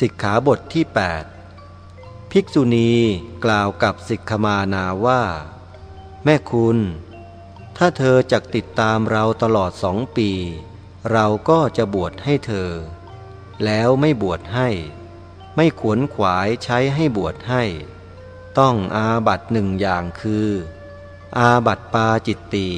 สิกขาบทที่ 8 ภิกษุณีกล่าวกับสิกขมานาว่า แม่คุณ ถ้าเธอจักติดตามเราตลอดสองปี เราก็จะบวชให้เธอ แล้วไม่บวชให้ ไม่ขวนขวายใช้ให้บวชให้ ต้องอาบัตหนึ่งอย่างคือ อาบัตปาจิตตี